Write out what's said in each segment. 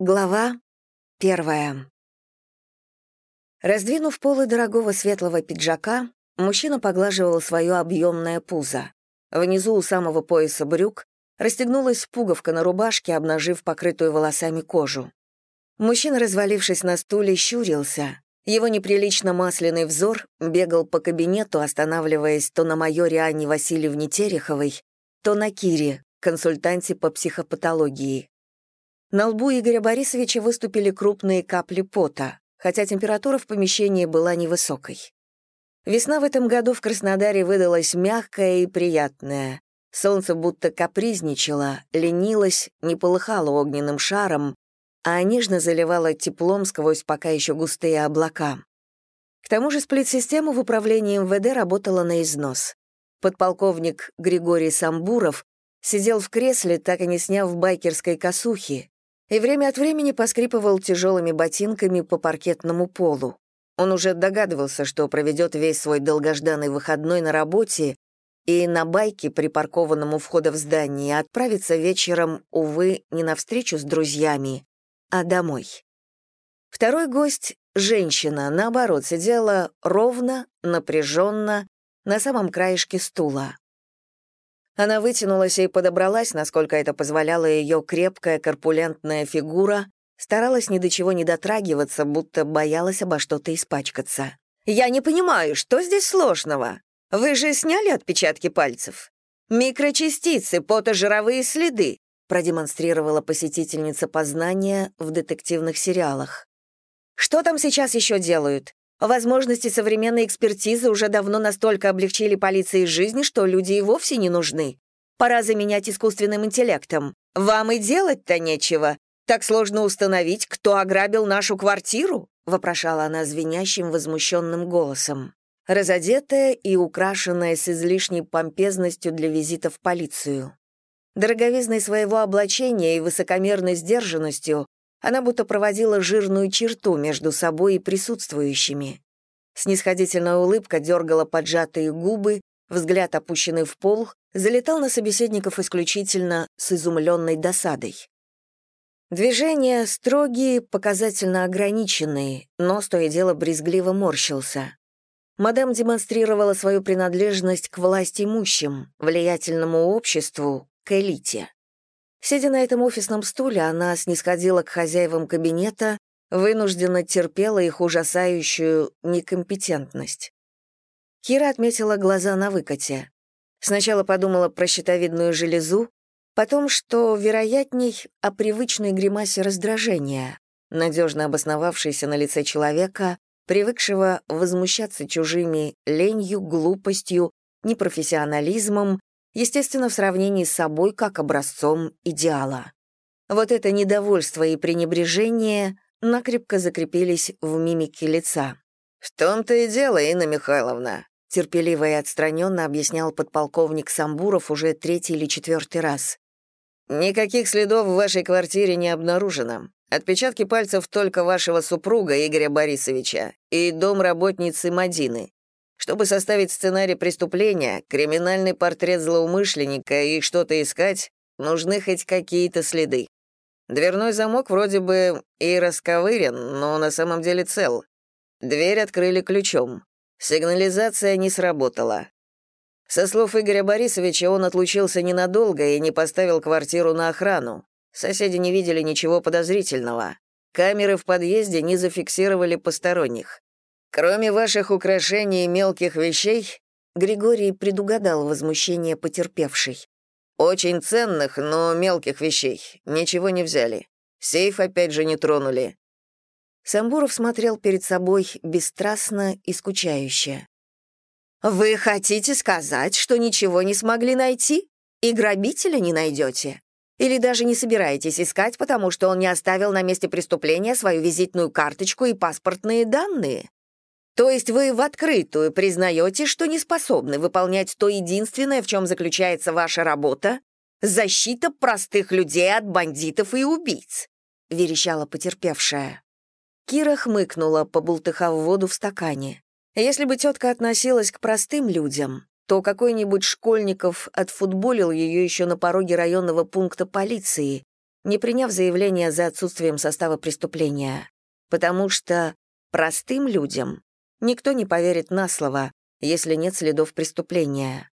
Глава первая. Раздвинув полы дорогого светлого пиджака, мужчина поглаживал свое объемное пузо. Внизу у самого пояса брюк расстегнулась пуговка на рубашке, обнажив покрытую волосами кожу. Мужчина, развалившись на стуле, щурился. Его неприлично масляный взор бегал по кабинету, останавливаясь то на майоре Анне Васильевне Тереховой, то на Кире, консультанте по психопатологии. На лбу Игоря Борисовича выступили крупные капли пота, хотя температура в помещении была невысокой. Весна в этом году в Краснодаре выдалась мягкая и приятная. Солнце будто капризничало, ленилось, не полыхало огненным шаром, а нежно заливало теплом сквозь пока еще густые облака. К тому же сплит-система в управлении МВД работала на износ. Подполковник Григорий Самбуров сидел в кресле, так и не сняв байкерской косухи, и время от времени поскрипывал тяжелыми ботинками по паркетному полу. Он уже догадывался, что проведет весь свой долгожданный выходной на работе и на байке, припаркованном у входа в здание, отправится вечером, увы, не на встречу с друзьями, а домой. Второй гость, женщина, наоборот, сидела ровно, напряженно, на самом краешке стула. Она вытянулась и подобралась, насколько это позволяла ее крепкая корпулентная фигура, старалась ни до чего не дотрагиваться, будто боялась обо что-то испачкаться. «Я не понимаю, что здесь сложного? Вы же сняли отпечатки пальцев? Микрочастицы, потожировые следы», продемонстрировала посетительница познания в детективных сериалах. «Что там сейчас еще делают? Возможности современной экспертизы уже давно настолько облегчили полиции жизни, что люди и вовсе не нужны. Пора заменять искусственным интеллектом. Вам и делать-то нечего. Так сложно установить, кто ограбил нашу квартиру?» — вопрошала она звенящим, возмущенным голосом. Разодетая и украшенная с излишней помпезностью для визита в полицию. Дороговизной своего облачения и высокомерной сдержанностью она будто проводила жирную черту между собой и присутствующими. Снисходительная улыбка дергала поджатые губы, взгляд, опущенный в пол, залетал на собеседников исключительно с изумленной досадой. Движения строгие, показательно ограниченные, но, то и дело, брезгливо морщился. Мадам демонстрировала свою принадлежность к власть имущим, влиятельному обществу, к элите. Сидя на этом офисном стуле, она снисходила к хозяевам кабинета, вынужденно терпела их ужасающую некомпетентность. Кира отметила глаза на выкате. Сначала подумала про щитовидную железу, потом, что, вероятней, о привычной гримасе раздражения, надежно обосновавшейся на лице человека, привыкшего возмущаться чужими ленью, глупостью, непрофессионализмом естественно, в сравнении с собой как образцом идеала. Вот это недовольство и пренебрежение накрепко закрепились в мимике лица. «В том-то и дело, Инна Михайловна», терпеливо и отстраненно объяснял подполковник Самбуров уже третий или четвертый раз. «Никаких следов в вашей квартире не обнаружено. Отпечатки пальцев только вашего супруга Игоря Борисовича и дом работницы Мадины. Чтобы составить сценарий преступления, криминальный портрет злоумышленника и что-то искать, нужны хоть какие-то следы. Дверной замок вроде бы и расковырен, но на самом деле цел. Дверь открыли ключом. Сигнализация не сработала. Со слов Игоря Борисовича, он отлучился ненадолго и не поставил квартиру на охрану. Соседи не видели ничего подозрительного. Камеры в подъезде не зафиксировали посторонних. Кроме ваших украшений и мелких вещей, Григорий предугадал возмущение потерпевшей. Очень ценных, но мелких вещей. Ничего не взяли. Сейф опять же не тронули. Самбуров смотрел перед собой бесстрастно и скучающе. «Вы хотите сказать, что ничего не смогли найти? И грабителя не найдете? Или даже не собираетесь искать, потому что он не оставил на месте преступления свою визитную карточку и паспортные данные? То есть вы в открытую признаете, что не способны выполнять то единственное, в чем заключается ваша работа — защита простых людей от бандитов и убийц», — верещала потерпевшая. Кира хмыкнула, побултыхав воду в стакане. Если бы тетка относилась к простым людям, то какой-нибудь Школьников отфутболил ее еще на пороге районного пункта полиции, не приняв заявление за отсутствием состава преступления, потому что простым людям никто не поверит на слово, если нет следов преступления.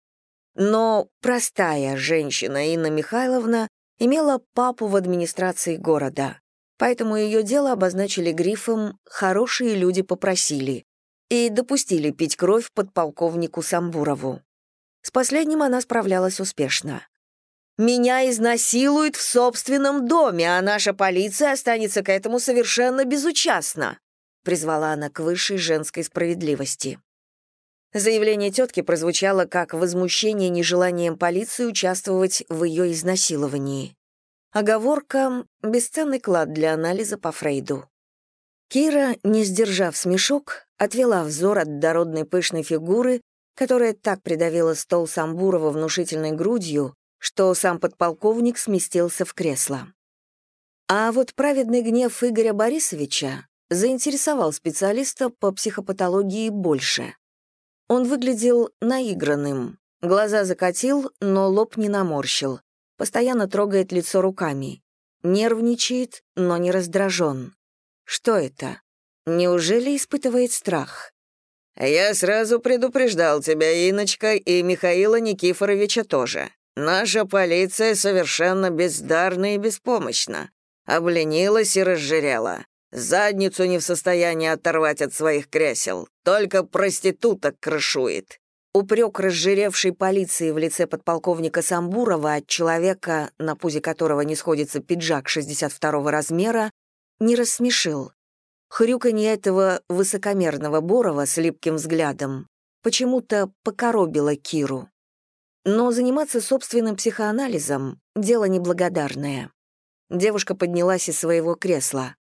Но простая женщина Инна Михайловна имела папу в администрации города, поэтому ее дело обозначили грифом «хорошие люди попросили» и допустили пить кровь подполковнику Самбурову. С последним она справлялась успешно. «Меня изнасилуют в собственном доме, а наша полиция останется к этому совершенно безучастна», призвала она к высшей женской справедливости. Заявление тетки прозвучало как возмущение нежеланием полиции участвовать в ее изнасиловании. Оговорка — бесценный клад для анализа по Фрейду. Кира, не сдержав смешок, отвела взор от дородной пышной фигуры, которая так придавила стол Самбурова внушительной грудью, что сам подполковник сместился в кресло. А вот праведный гнев Игоря Борисовича заинтересовал специалиста по психопатологии больше. Он выглядел наигранным. Глаза закатил, но лоб не наморщил. Постоянно трогает лицо руками. Нервничает, но не раздражен. Что это? Неужели испытывает страх? «Я сразу предупреждал тебя, Иночка, и Михаила Никифоровича тоже. Наша полиция совершенно бездарна и беспомощна. Обленилась и разжирела. Задницу не в состоянии оторвать от своих кресел. Только проституток крышует. Упрек разжиревшей полиции в лице подполковника Самбурова от человека, на пузе которого не сходится пиджак 62-го размера, не рассмешил. Хрюканье этого высокомерного Борова с липким взглядом почему-то покоробило Киру. Но заниматься собственным психоанализом — дело неблагодарное. Девушка поднялась из своего кресла.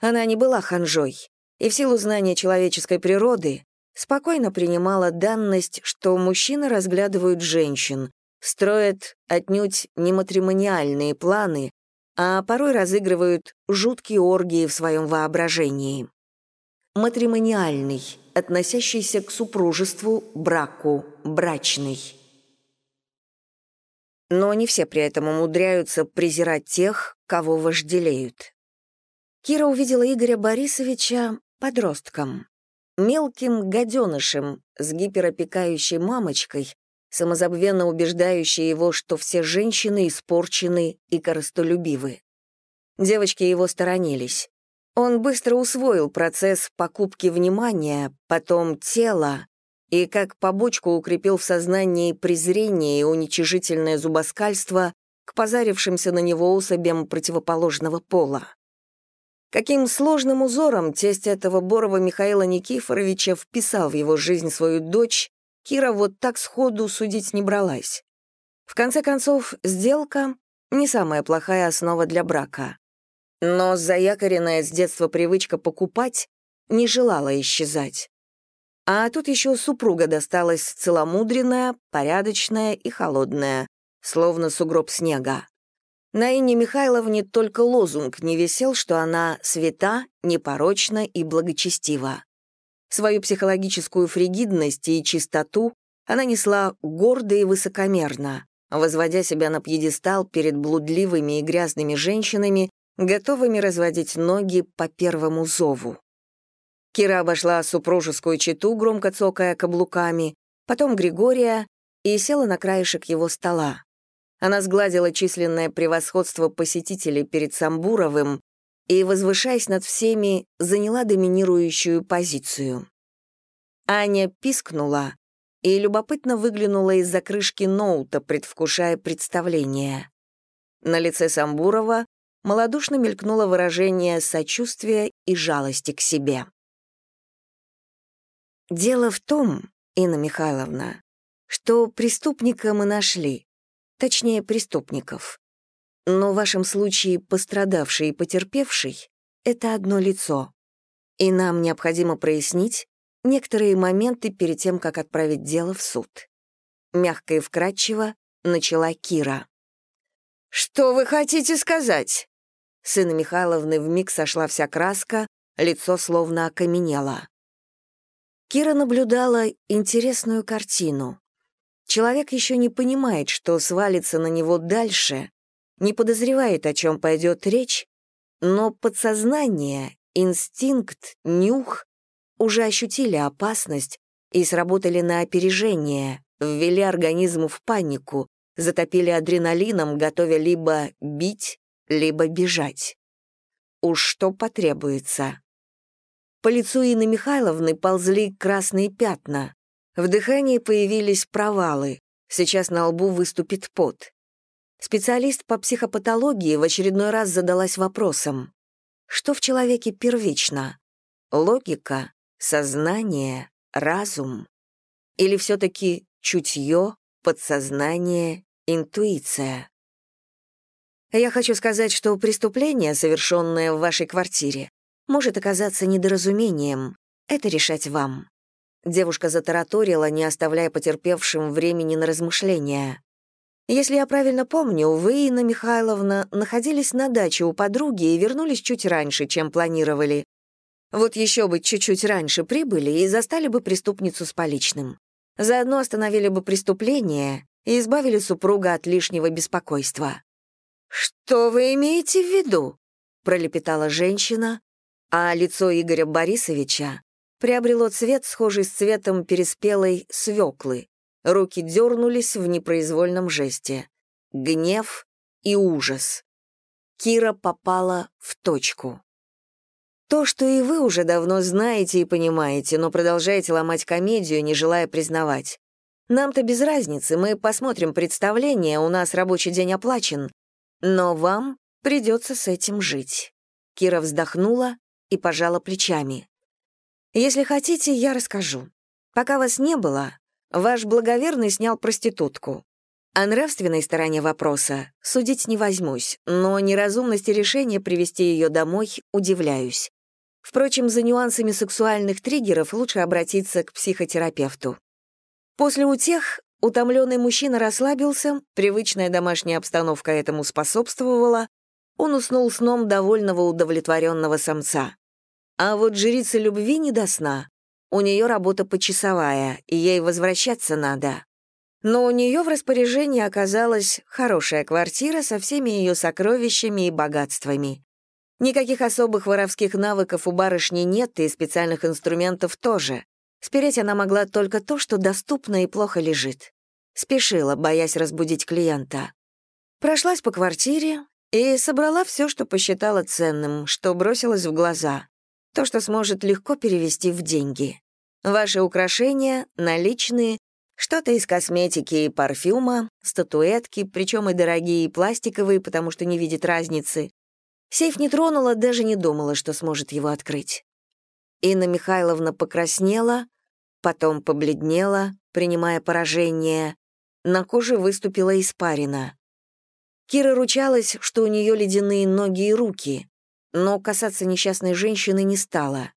Она не была ханжой, и в силу знания человеческой природы спокойно принимала данность, что мужчины разглядывают женщин, строят отнюдь не матримониальные планы, а порой разыгрывают жуткие оргии в своем воображении. Матримониальный, относящийся к супружеству, браку, брачный. Но не все при этом умудряются презирать тех, кого вожделеют. Кира увидела Игоря Борисовича подростком, мелким гаденышем с гиперопекающей мамочкой, самозабвенно убеждающей его, что все женщины испорчены и коростолюбивы. Девочки его сторонились. Он быстро усвоил процесс покупки внимания, потом тела, и как побочку укрепил в сознании презрение и уничижительное зубоскальство к позарившимся на него особям противоположного пола. Каким сложным узором тесть этого Борова Михаила Никифоровича вписал в его жизнь свою дочь, Кира вот так сходу судить не бралась. В конце концов, сделка — не самая плохая основа для брака. Но заякоренная с детства привычка покупать не желала исчезать. А тут еще супруга досталась целомудренная, порядочная и холодная, словно сугроб снега. На Инне Михайловне только лозунг не висел, что она свята, непорочна и благочестива. Свою психологическую фригидность и чистоту она несла гордо и высокомерно, возводя себя на пьедестал перед блудливыми и грязными женщинами, готовыми разводить ноги по первому зову. Кира обошла супружескую чету, громко цокая каблуками, потом Григория и села на краешек его стола. Она сгладила численное превосходство посетителей перед Самбуровым и, возвышаясь над всеми, заняла доминирующую позицию. Аня пискнула и любопытно выглянула из-за крышки ноута, предвкушая представление. На лице Самбурова малодушно мелькнуло выражение сочувствия и жалости к себе. «Дело в том, Инна Михайловна, что преступника мы нашли, точнее, преступников. Но в вашем случае пострадавший и потерпевший — это одно лицо. И нам необходимо прояснить некоторые моменты перед тем, как отправить дело в суд. Мягко и вкратчиво начала Кира. «Что вы хотите сказать?» Сына Михайловны вмиг сошла вся краска, лицо словно окаменело. Кира наблюдала интересную картину. Человек еще не понимает, что свалится на него дальше, не подозревает, о чем пойдет речь, но подсознание, инстинкт, нюх уже ощутили опасность и сработали на опережение, ввели организм в панику, затопили адреналином, готовя либо бить, либо бежать. Уж что потребуется. По лицу Инны Михайловны ползли красные пятна. В дыхании появились провалы. Сейчас на лбу выступит пот. Специалист по психопатологии в очередной раз задалась вопросом. Что в человеке первично? Логика, сознание, разум? Или все-таки чутье, подсознание, интуиция? Я хочу сказать, что преступление, совершенное в вашей квартире, может оказаться недоразумением. Это решать вам. Девушка затараторила, не оставляя потерпевшим времени на размышления. Если я правильно помню, вы, Инна Михайловна, находились на даче у подруги и вернулись чуть раньше, чем планировали. Вот еще бы чуть-чуть раньше прибыли и застали бы преступницу с поличным. Заодно остановили бы преступление и избавили супруга от лишнего беспокойства. «Что вы имеете в виду?» — пролепетала женщина, а лицо Игоря Борисовича приобрело цвет, схожий с цветом переспелой свеклы. Руки дернулись в непроизвольном жесте. Гнев и ужас. Кира попала в точку. То, что и вы уже давно знаете и понимаете, но продолжаете ломать комедию, не желая признавать. Нам-то без разницы, мы посмотрим представление, у нас рабочий день оплачен, но вам придется с этим жить». Кира вздохнула и пожала плечами. «Если хотите, я расскажу. Пока вас не было, ваш благоверный снял проститутку. О нравственной стороне вопроса судить не возьмусь, но неразумности решения привести ее домой удивляюсь. Впрочем, за нюансами сексуальных триггеров лучше обратиться к психотерапевту. После утех Утомленный мужчина расслабился, привычная домашняя обстановка этому способствовала, он уснул сном довольного удовлетворенного самца. А вот жрица любви не до сна. У нее работа почасовая, и ей возвращаться надо. Но у нее в распоряжении оказалась хорошая квартира со всеми ее сокровищами и богатствами. Никаких особых воровских навыков у барышни нет, и специальных инструментов тоже. Спереть она могла только то, что доступно и плохо лежит. Спешила, боясь разбудить клиента. Прошлась по квартире и собрала все, что посчитала ценным, что бросилось в глаза. То, что сможет легко перевести в деньги. Ваши украшения, наличные, что-то из косметики и парфюма, статуэтки, причем и дорогие, и пластиковые, потому что не видит разницы. Сейф не тронула, даже не думала, что сможет его открыть. Инна Михайловна покраснела, потом побледнела, принимая поражение. На коже выступила испарина. Кира ручалась, что у нее ледяные ноги и руки, но касаться несчастной женщины не стала.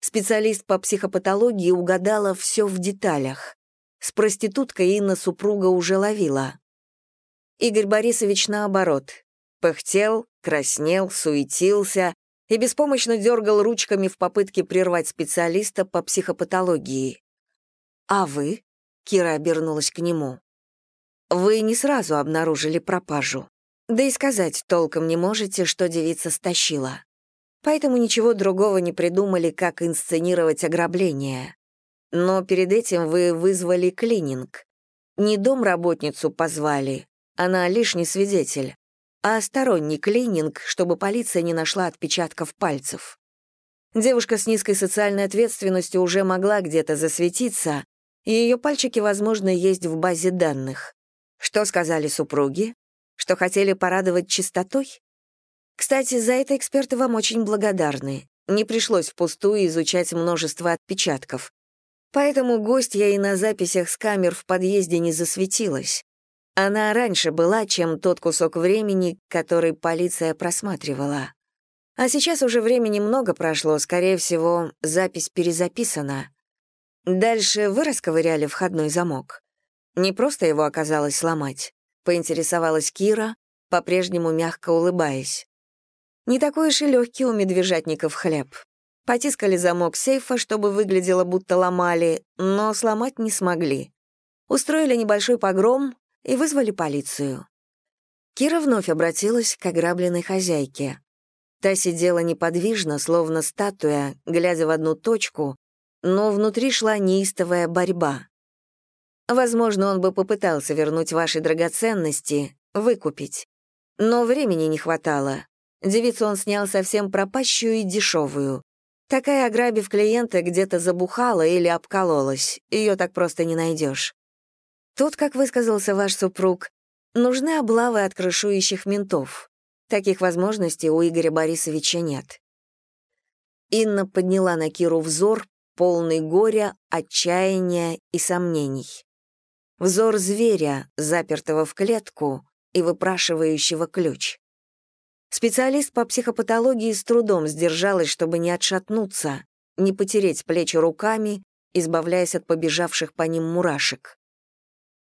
Специалист по психопатологии угадала все в деталях. С проституткой Инна супруга уже ловила. Игорь Борисович, наоборот, пыхтел, краснел, суетился, и беспомощно дергал ручками в попытке прервать специалиста по психопатологии. «А вы?» — Кира обернулась к нему. «Вы не сразу обнаружили пропажу. Да и сказать толком не можете, что девица стащила. Поэтому ничего другого не придумали, как инсценировать ограбление. Но перед этим вы вызвали клининг. Не домработницу позвали, она лишний свидетель а сторонний клининг, чтобы полиция не нашла отпечатков пальцев. Девушка с низкой социальной ответственностью уже могла где-то засветиться, и ее пальчики, возможно, есть в базе данных. Что сказали супруги? Что хотели порадовать чистотой? Кстати, за это эксперты вам очень благодарны. Не пришлось впустую изучать множество отпечатков. Поэтому гостья и на записях с камер в подъезде не засветилась. Она раньше была, чем тот кусок времени, который полиция просматривала. А сейчас уже времени много прошло, скорее всего, запись перезаписана. Дальше вы расковыряли входной замок. Не просто его оказалось сломать, поинтересовалась Кира, по-прежнему мягко улыбаясь. Не такой уж и легкий у медвежатников хлеб. Потискали замок сейфа, чтобы выглядело, будто ломали, но сломать не смогли. Устроили небольшой погром, и вызвали полицию. Кира вновь обратилась к ограбленной хозяйке. Та сидела неподвижно, словно статуя, глядя в одну точку, но внутри шла неистовая борьба. Возможно, он бы попытался вернуть ваши драгоценности, выкупить. Но времени не хватало. Девицу он снял совсем пропащую и дешевую. Такая, ограбив клиента, где-то забухала или обкололась. Ее так просто не найдешь. Тут, как высказался ваш супруг, нужны облавы от крышующих ментов. Таких возможностей у Игоря Борисовича нет. Инна подняла на Киру взор, полный горя, отчаяния и сомнений. Взор зверя, запертого в клетку и выпрашивающего ключ. Специалист по психопатологии с трудом сдержалась, чтобы не отшатнуться, не потереть плечи руками, избавляясь от побежавших по ним мурашек.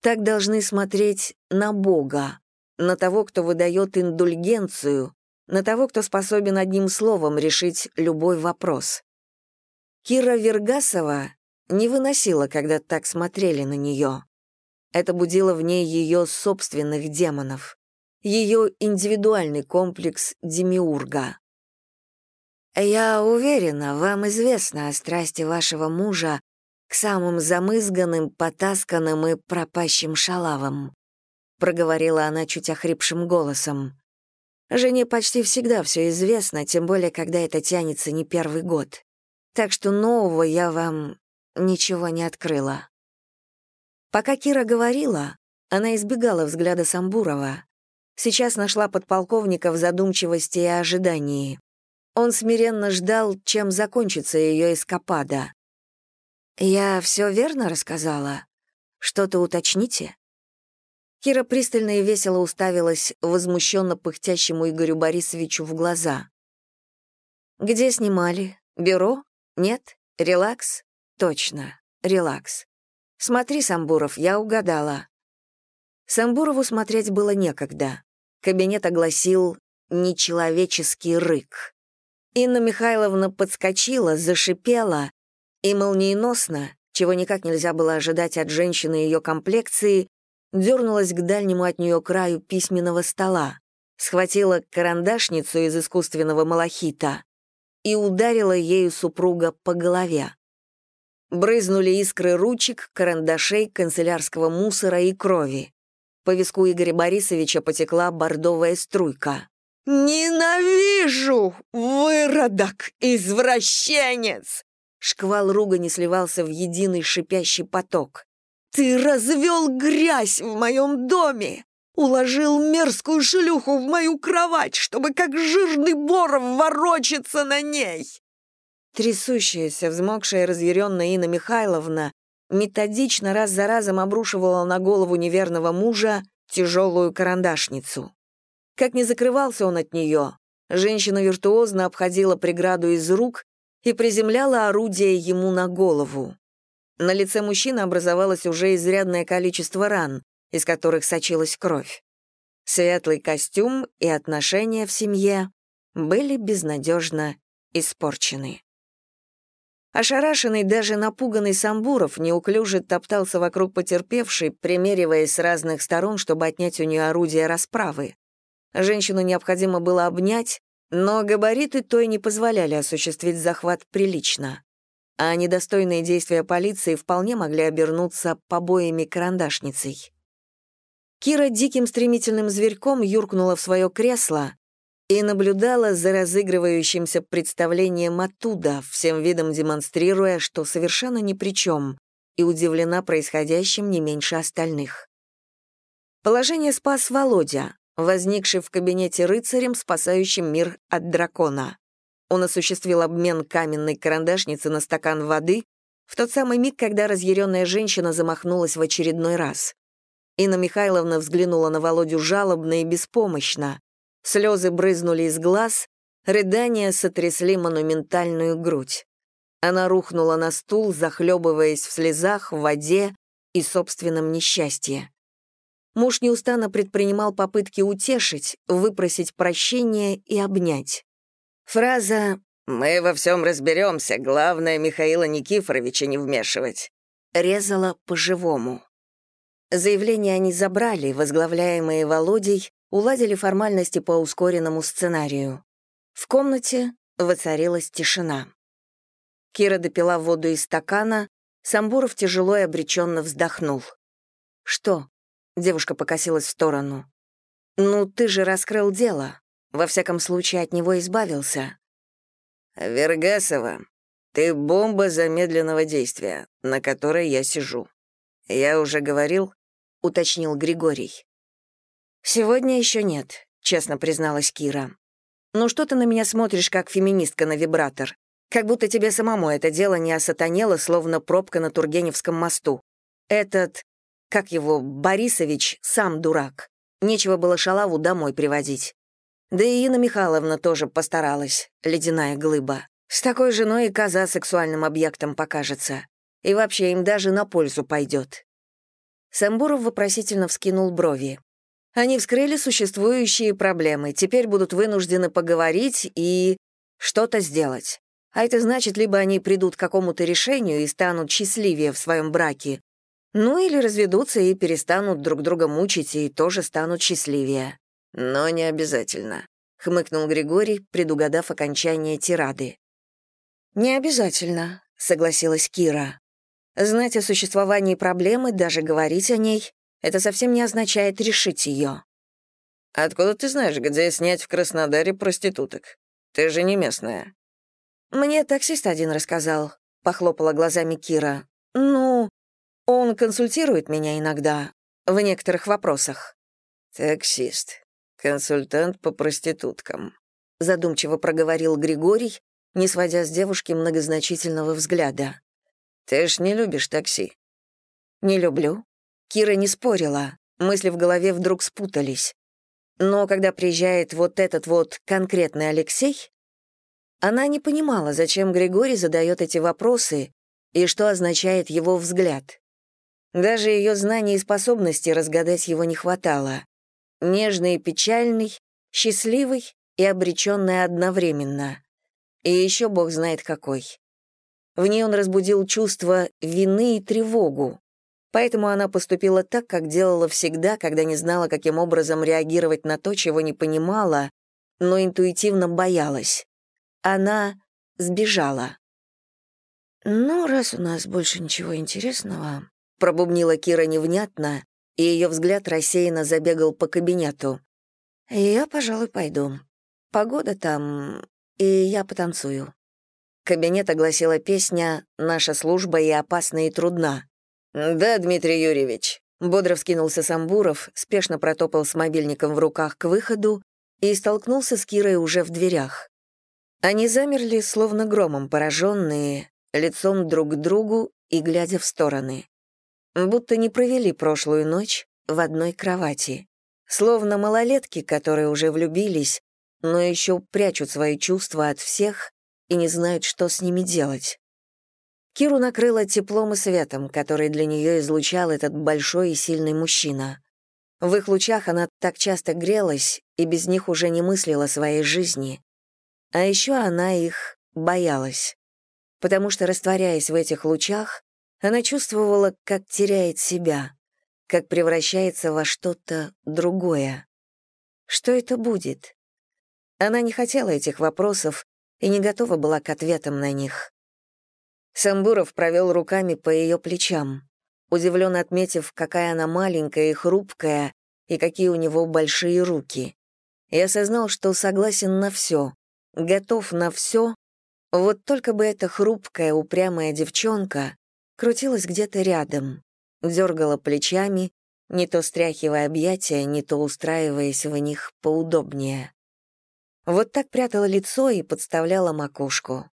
Так должны смотреть на Бога, на того, кто выдает индульгенцию, на того, кто способен одним словом решить любой вопрос. Кира Вергасова не выносила, когда так смотрели на нее. Это будило в ней ее собственных демонов ее индивидуальный комплекс демиурга. «Я уверена, вам известно о страсти вашего мужа к самым замызганным, потасканным и пропащим шалавам», проговорила она чуть охрипшим голосом. «Жене почти всегда все известно, тем более, когда это тянется не первый год. Так что нового я вам ничего не открыла». Пока Кира говорила, она избегала взгляда Самбурова, сейчас нашла подполковника в задумчивости и ожидании. Он смиренно ждал, чем закончится ее эскапада. «Я все верно рассказала? Что-то уточните?» Кира пристально и весело уставилась возмущенно пыхтящему Игорю Борисовичу в глаза. «Где снимали? Бюро? Нет? Релакс? Точно, релакс. Смотри, Самбуров, я угадала». Самбурову смотреть было некогда. Кабинет огласил нечеловеческий рык. Инна Михайловна подскочила, зашипела и молниеносно, чего никак нельзя было ожидать от женщины ее комплекции, дернулась к дальнему от нее краю письменного стола, схватила карандашницу из искусственного малахита и ударила ею супруга по голове. Брызнули искры ручек, карандашей, канцелярского мусора и крови. По виску Игоря Борисовича потекла бордовая струйка. «Ненавижу! Выродок! Извращенец!» Шквал ругани сливался в единый шипящий поток. «Ты развел грязь в моем доме! Уложил мерзкую шлюху в мою кровать, чтобы как жирный бор ворочаться на ней!» Трясущаяся, взмокшая разъяренная Инна Михайловна методично раз за разом обрушивала на голову неверного мужа тяжелую карандашницу. Как не закрывался он от нее, женщина виртуозно обходила преграду из рук и приземляла орудие ему на голову. На лице мужчины образовалось уже изрядное количество ран, из которых сочилась кровь. Светлый костюм и отношения в семье были безнадежно испорчены. Ошарашенный, даже напуганный Самбуров неуклюже топтался вокруг потерпевшей, примериваясь с разных сторон, чтобы отнять у нее орудие расправы. Женщину необходимо было обнять, но габариты той не позволяли осуществить захват прилично. А недостойные действия полиции вполне могли обернуться побоями карандашницей. Кира диким стремительным зверьком юркнула в свое кресло, и наблюдала за разыгрывающимся представлением оттуда, всем видом демонстрируя, что совершенно ни при чем, и удивлена происходящим не меньше остальных. Положение спас Володя, возникший в кабинете рыцарем, спасающим мир от дракона. Он осуществил обмен каменной карандашницы на стакан воды в тот самый миг, когда разъяренная женщина замахнулась в очередной раз. Инна Михайловна взглянула на Володю жалобно и беспомощно, Слезы брызнули из глаз, рыдания сотрясли монументальную грудь. Она рухнула на стул, захлебываясь в слезах, в воде и собственном несчастье. Муж неустанно предпринимал попытки утешить, выпросить прощения и обнять. Фраза «Мы во всем разберемся, главное Михаила Никифоровича не вмешивать» резала по-живому. Заявление они забрали, возглавляемые Володей, уладили формальности по ускоренному сценарию. В комнате воцарилась тишина. Кира допила воду из стакана, Самбуров тяжело и обреченно вздохнул. «Что?» — девушка покосилась в сторону. «Ну, ты же раскрыл дело. Во всяком случае, от него избавился». «Вергасова, ты бомба замедленного действия, на которой я сижу. Я уже говорил?» — уточнил Григорий. «Сегодня еще нет», — честно призналась Кира. «Ну что ты на меня смотришь, как феминистка на вибратор? Как будто тебе самому это дело не осатанело, словно пробка на Тургеневском мосту. Этот, как его, Борисович, сам дурак. Нечего было шалаву домой приводить. Да и Инна Михайловна тоже постаралась, ледяная глыба. С такой женой и коза сексуальным объектом покажется. И вообще им даже на пользу пойдет. Самбуров вопросительно вскинул брови. Они вскрыли существующие проблемы, теперь будут вынуждены поговорить и что-то сделать. А это значит, либо они придут к какому-то решению и станут счастливее в своем браке, ну или разведутся и перестанут друг друга мучить и тоже станут счастливее. Но не обязательно, хмыкнул Григорий, предугадав окончание тирады. Не обязательно, согласилась Кира. Знать о существовании проблемы, даже говорить о ней, это совсем не означает решить ее. Откуда ты знаешь, где снять в Краснодаре проституток? Ты же не местная. «Мне таксист один рассказал», — похлопала глазами Кира. «Ну, он консультирует меня иногда, в некоторых вопросах». «Таксист, консультант по проституткам», — задумчиво проговорил Григорий, не сводя с девушки многозначительного взгляда. «Ты ж не любишь такси?» «Не люблю». Кира не спорила, мысли в голове вдруг спутались. Но когда приезжает вот этот вот конкретный Алексей, она не понимала, зачем Григорий задает эти вопросы и что означает его взгляд. Даже ее знаний и способности разгадать его не хватало. Нежный и печальный, счастливый и обреченный одновременно. И еще бог знает какой. В ней он разбудил чувство вины и тревогу. Поэтому она поступила так, как делала всегда, когда не знала, каким образом реагировать на то, чего не понимала, но интуитивно боялась. Она сбежала. «Ну, раз у нас больше ничего интересного», — пробубнила Кира невнятно, и ее взгляд рассеянно забегал по кабинету. «Я, пожалуй, пойду. Погода там, и я потанцую». Кабинет огласила песня «Наша служба и опасна, и трудна». «Да, Дмитрий Юрьевич», — бодро вскинулся Самбуров, спешно протопал с мобильником в руках к выходу и столкнулся с Кирой уже в дверях. Они замерли, словно громом пораженные, лицом друг к другу и глядя в стороны. Будто не провели прошлую ночь в одной кровати. Словно малолетки, которые уже влюбились, но еще прячут свои чувства от всех и не знают, что с ними делать. Киру накрыло теплом и светом, который для нее излучал этот большой и сильный мужчина. В их лучах она так часто грелась и без них уже не мыслила своей жизни. А еще она их боялась, потому что, растворяясь в этих лучах, она чувствовала, как теряет себя, как превращается во что-то другое. Что это будет? Она не хотела этих вопросов и не готова была к ответам на них. Самбуров провел руками по ее плечам, удивленно отметив, какая она маленькая и хрупкая, и какие у него большие руки, и осознал, что согласен на все, готов на все, вот только бы эта хрупкая, упрямая девчонка крутилась где-то рядом, дергала плечами, не то стряхивая объятия, не то устраиваясь в них поудобнее. Вот так прятала лицо и подставляла макушку.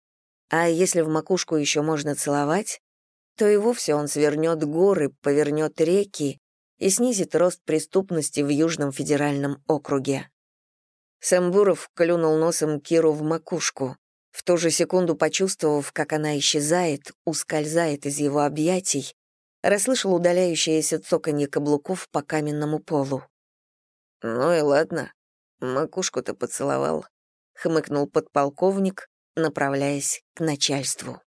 А если в макушку еще можно целовать, то и вовсе он свернет горы, повернет реки и снизит рост преступности в Южном федеральном округе. Самбуров клюнул носом Киру в макушку, в ту же секунду почувствовав, как она исчезает, ускользает из его объятий, расслышал удаляющееся цоканье каблуков по каменному полу. «Ну и ладно, макушку-то поцеловал», — хмыкнул подполковник, направляясь к начальству.